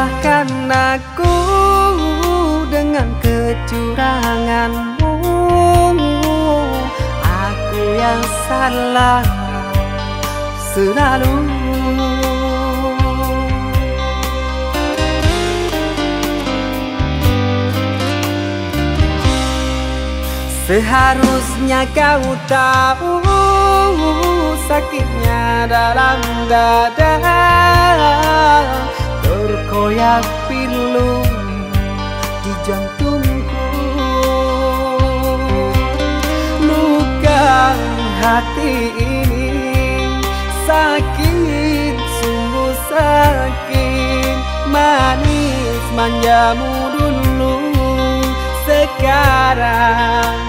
salahkan aku dengan kecuranganmu. Aku yang salah selalu. Seharusnya kau tahu sakitnya dalam dada Terkoyak pilu di jantungku. Luka hati ini sakit, sungguh sakit. Manis manjamu dulu. Sekarang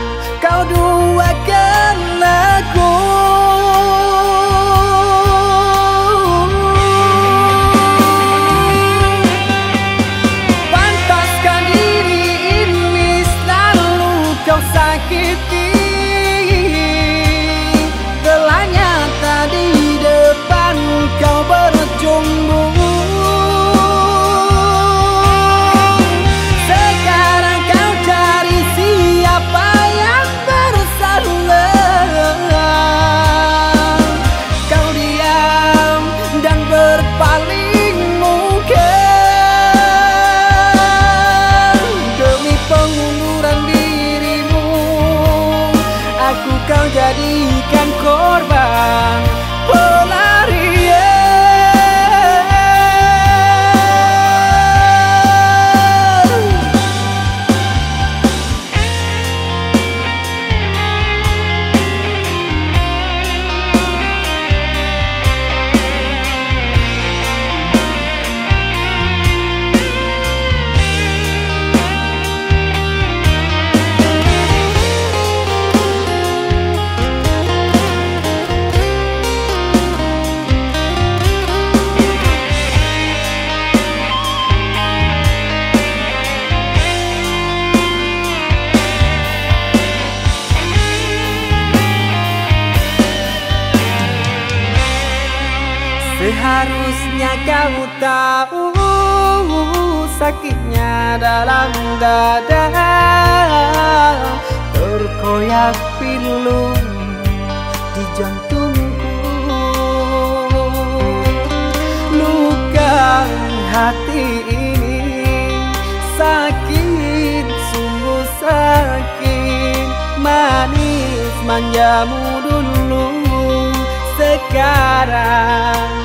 kau Seharusnya kau tahu sakitnya dalam dada. Terkoyak pilu di jantungku. Luka hati ini. Sakit, sungguh sakit. Manis manjamu dulu. Sekarang